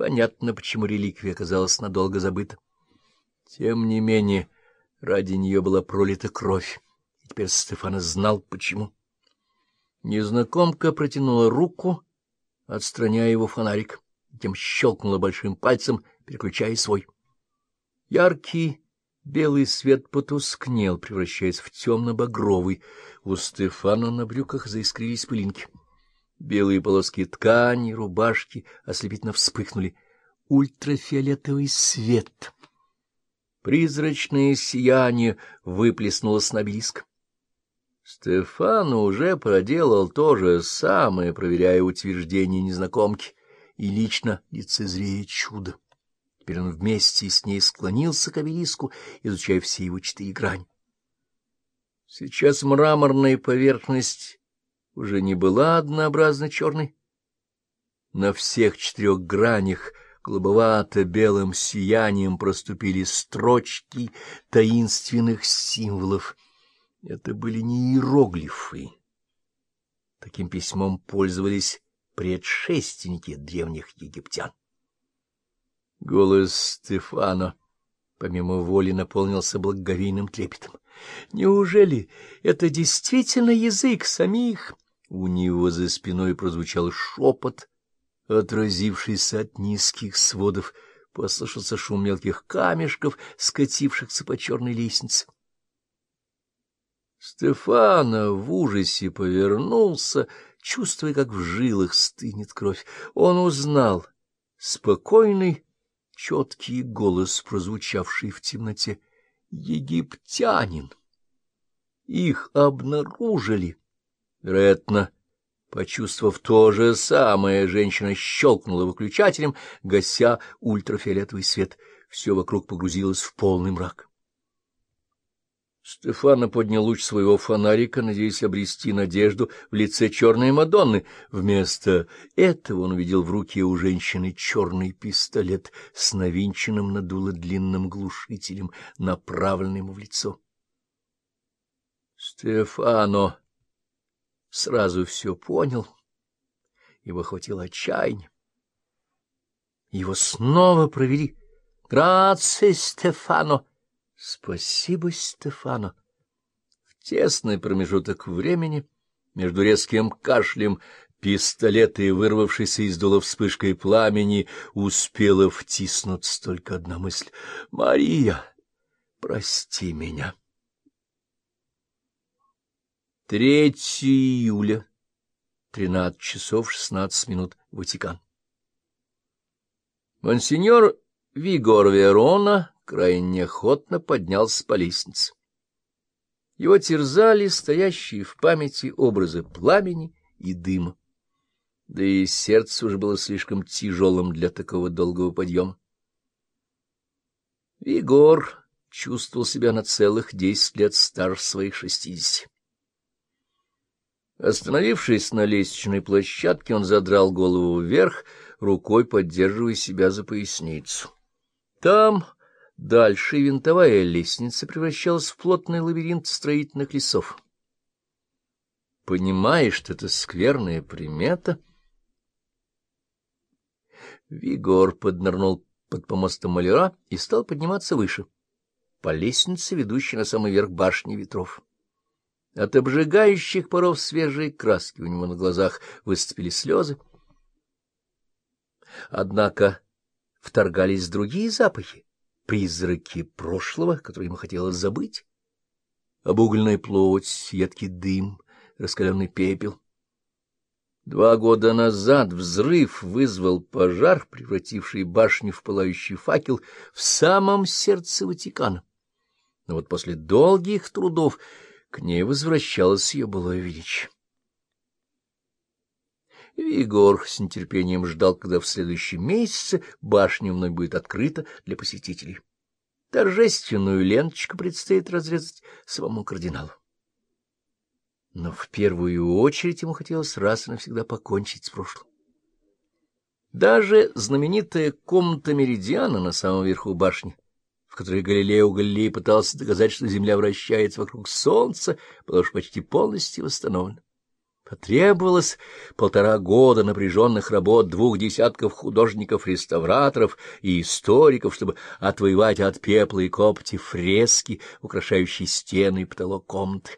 Понятно, почему реликвия оказалась надолго забыта. Тем не менее, ради нее была пролита кровь, и теперь Стефана знал, почему. Незнакомка протянула руку, отстраняя его фонарик, затем щелкнула большим пальцем, переключая свой. Яркий белый свет потускнел, превращаясь в темно-багровый. У Стефана на брюках заискрились пылинки. Белые полоски ткани, рубашки ослепительно вспыхнули. Ультрафиолетовый свет. Призрачное сияние выплеснулось на обелиск. Стефан уже проделал то же самое, проверяя утверждение незнакомки, и лично лицезрея чудо. Теперь он вместе с ней склонился к обелиску, изучая все его четыре грани. Сейчас мраморная поверхность уже не была однообразно черной. На всех четырех гранях голубовато-белым сиянием проступили строчки таинственных символов — это были не иероглифы. Таким письмом пользовались предшественники древних египтян. Голос Стефана, помимо воли, наполнился благоговейным трепетом. Неужели это действительно язык самих? У него за спиной прозвучал шепот, отразившийся от низких сводов, послышался шум мелких камешков, скатившихся по черной лестнице. Стефана в ужасе повернулся, чувствуя, как в жилах стынет кровь. Он узнал спокойный, четкий голос, прозвучавший в темноте. Египтянин. Их обнаружили. Вероятно, почувствовав то же самое, женщина щелкнула выключателем, гася ультрафиолетовый свет. Все вокруг погрузилось в полный мрак. Стефана поднял луч своего фонарика, надеясь обрести надежду в лице черной Мадонны. Вместо этого он увидел в руке у женщины черный пистолет с навинченным на дуло длинным глушителем, направленным в лицо. Стефано сразу все понял, его хватило отчаяния. Его снова провели. «Грация, Стефано!» Спасибо, Стефано. В тесный промежуток времени между резким кашлем пистолета и вырвавшейся из дула вспышкой пламени успела втиснуться только одна мысль. «Мария, прости меня». 3 июля, 13 часов 16 минут, Ватикан. Монсеньор Вигор Верона крайне неохотно поднялся по лестнице. Его терзали стоящие в памяти образы пламени и дыма. Да и сердце уже было слишком тяжелым для такого долгого подъема. Егор чувствовал себя на целых десять лет старше своих шестидесяти. Остановившись на лестничной площадке, он задрал голову вверх, рукой поддерживая себя за поясницу. Там Дальше винтовая лестница превращалась в плотный лабиринт строительных лесов. Понимаешь, что это скверная примета? Вигор поднырнул под помостом маляра и стал подниматься выше, по лестнице, ведущей на самый верх башни ветров. От обжигающих паров свежей краски у него на глазах выступили слезы. Однако вторгались другие запахи призраки прошлого, которые ему хотелось забыть. Обугленная плоть, едкий дым, раскаленный пепел. Два года назад взрыв вызвал пожар, превративший башню в пылающий факел в самом сердце Ватикана. Но вот после долгих трудов к ней возвращалось ее былое величие. Егор с нетерпением ждал, когда в следующем месяце башня вновь будет открыта для посетителей. Торжественную ленточку предстоит разрезать самому кардиналу. Но в первую очередь ему хотелось раз и навсегда покончить с прошлым. Даже знаменитая комната Меридиана на самом верху башни, в которой Галилео Галилей пытался доказать, что Земля вращается вокруг Солнца, была уж почти полностью восстановлена. Потребовалось полтора года напряженных работ двух десятков художников-реставраторов и историков, чтобы отвоевать от пепла и копоти фрески, украшающие стены и потолок комнаты.